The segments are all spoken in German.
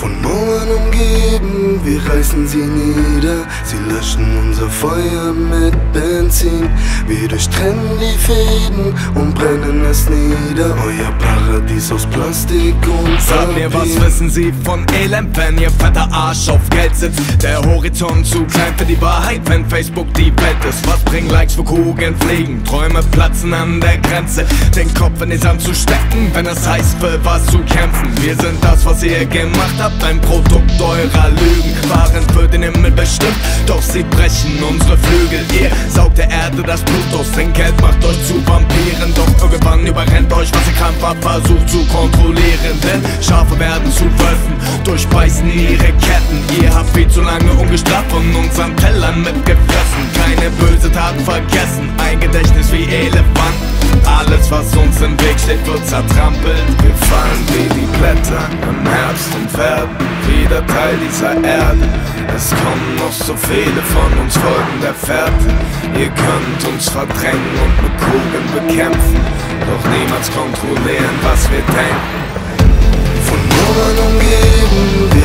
Von Mauern umgeben, wir reißen sie nieder. Sie löschen unser Feuer mit Benzin. Wir durchtrennen die Fäden und brennen es nieder. Euer Paradies aus Plastik und Sag mir, was wissen Sie von Elend, wenn Ihr fetter Arsch auf Geld sitzt? Der Horizont zu klein für die Wahrheit, wenn Facebook die Welt ist. Was bringen Likes, wo Kugeln fliegen? Träume platzen an der Grenze. Den Kopf in den Sand zu stecken, wenn es heißt, für was zu kämpfen. Wir sind das, was ihr gemacht habt habt ein Produkt eurer Lügen, waren für den Himmel bestimmt, doch sie brechen unsere Flügel. Ihr saugt der Erde das Blut aus, denn Geld macht euch zu Vampiren, doch irgendwann überrennt euch, was ihr krampfhaft versucht zu kontrollieren. Denn Schafe werden zu Wölfen, durchbeißen ihre Ketten. Ihr habt viel zu lange ungestraft von unseren Tellern mitgefressen, keine böse Taten vergessen, ein Gedächtnis wie Elefanten. Alles, was uns im Weg steht, wird zertrampelt. Wir fallen wie die Blätter im Herbst und werden wieder Teil dieser Erde. Es kommen noch so viele von uns Folgen der Fährte. Ihr könnt uns verdrängen und mit Kugeln bekämpfen, doch niemals kontrollieren, was wir denken. Von Mauern umgeben, wir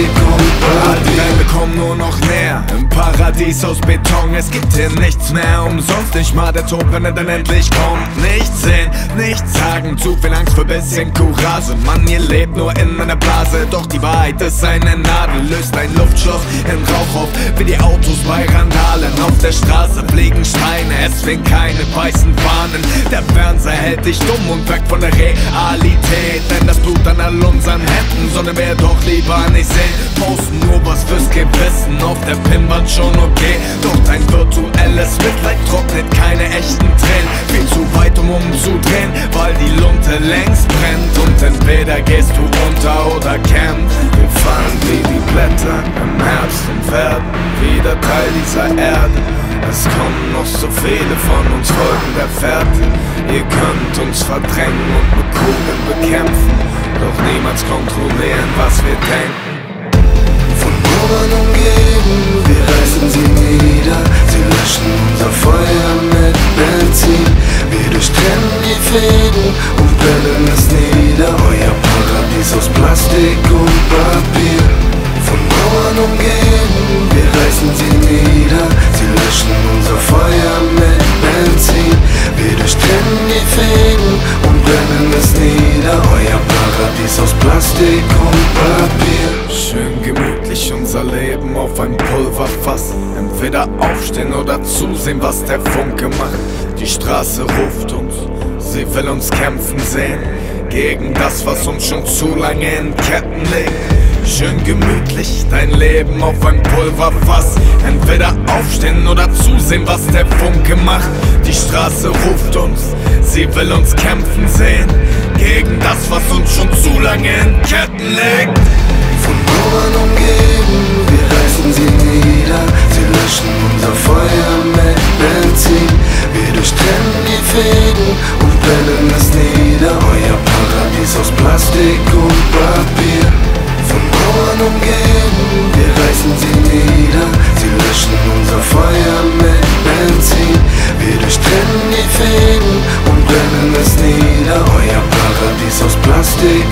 Plastik und Papier. Wände kommen nur noch näher. Im Paradies aus Beton, es gibt hier nichts mehr umsonst. Nicht mal der Tod, wenn er dann endlich kommt. Nichts sehen, nichts sagen, zu viel Angst für bisschen Courage. Mann, ihr lebt nur in einer Blase, doch die Wahrheit ist eine Nadel. Löst ein Luftschloss in Rauch auf, wie die Autos bei Randalen. Auf der Straße fliegen Steine, es fehlen keine weißen Fahnen. Der Fernseher hält dich dumm und weg von der Realität. Denn das Blut an all unseren Händen, sollen wir doch lieber nicht sehen. Posten nur was fürs Gewissen, auf der Pinnwand schon okay. Doch dein virtuelles Mitleid trocknet keine echten Tränen. Viel zu weit, um umzudrehen, weil die Lunte längst brennt. Und entweder gehst du unter oder kämpfst. Blätter im Herbst und werden wieder Teil dieser Erde. Es kommen noch so viele von uns Folgen der Fährte. Ihr könnt uns verdrängen und mit Kugeln bekämpfen, doch niemals kontrollieren, was wir denken. Von Mauern umgeben, wir reißen sie nieder. Sie löschen unser Feuer mit Benzin. Wir durchtrennen die Fäden und brennen es nieder. Euer Paradies aus Plastik und Papier. Mauern umgeben, wir reißen sie nieder. Sie löschen unser Feuer mit Benzin. Wir durchtrennen die Fäden und brennen es nieder. Euer Paradies aus Plastik und Papier. Schön gemütlich unser Leben auf ein Pulverfass. Entweder aufstehen oder zusehen, was der Funke macht. Die Straße ruft uns, sie will uns kämpfen sehen. Gegen das, was uns schon zu lange in Ketten legt. Schön gemütlich dein Leben auf ein Pulverfass. Entweder aufstehen oder zusehen, was der Funke macht. Die Straße ruft uns, sie will uns kämpfen sehen. Gegen das, was uns schon zu lange in Ketten legt. Von Mauern umgeben, wir reißen sie nieder. Sie löschen unser Feuer mit Benzin. Wir durchtrennen die Fäden aus Plastik und Papier. Von Mauern umgeben, wir reißen sie nieder. Sie löschen unser Feuer mit Benzin. Wir durchtrennen die Fäden und brennen es nieder. Euer Paradies aus Plastik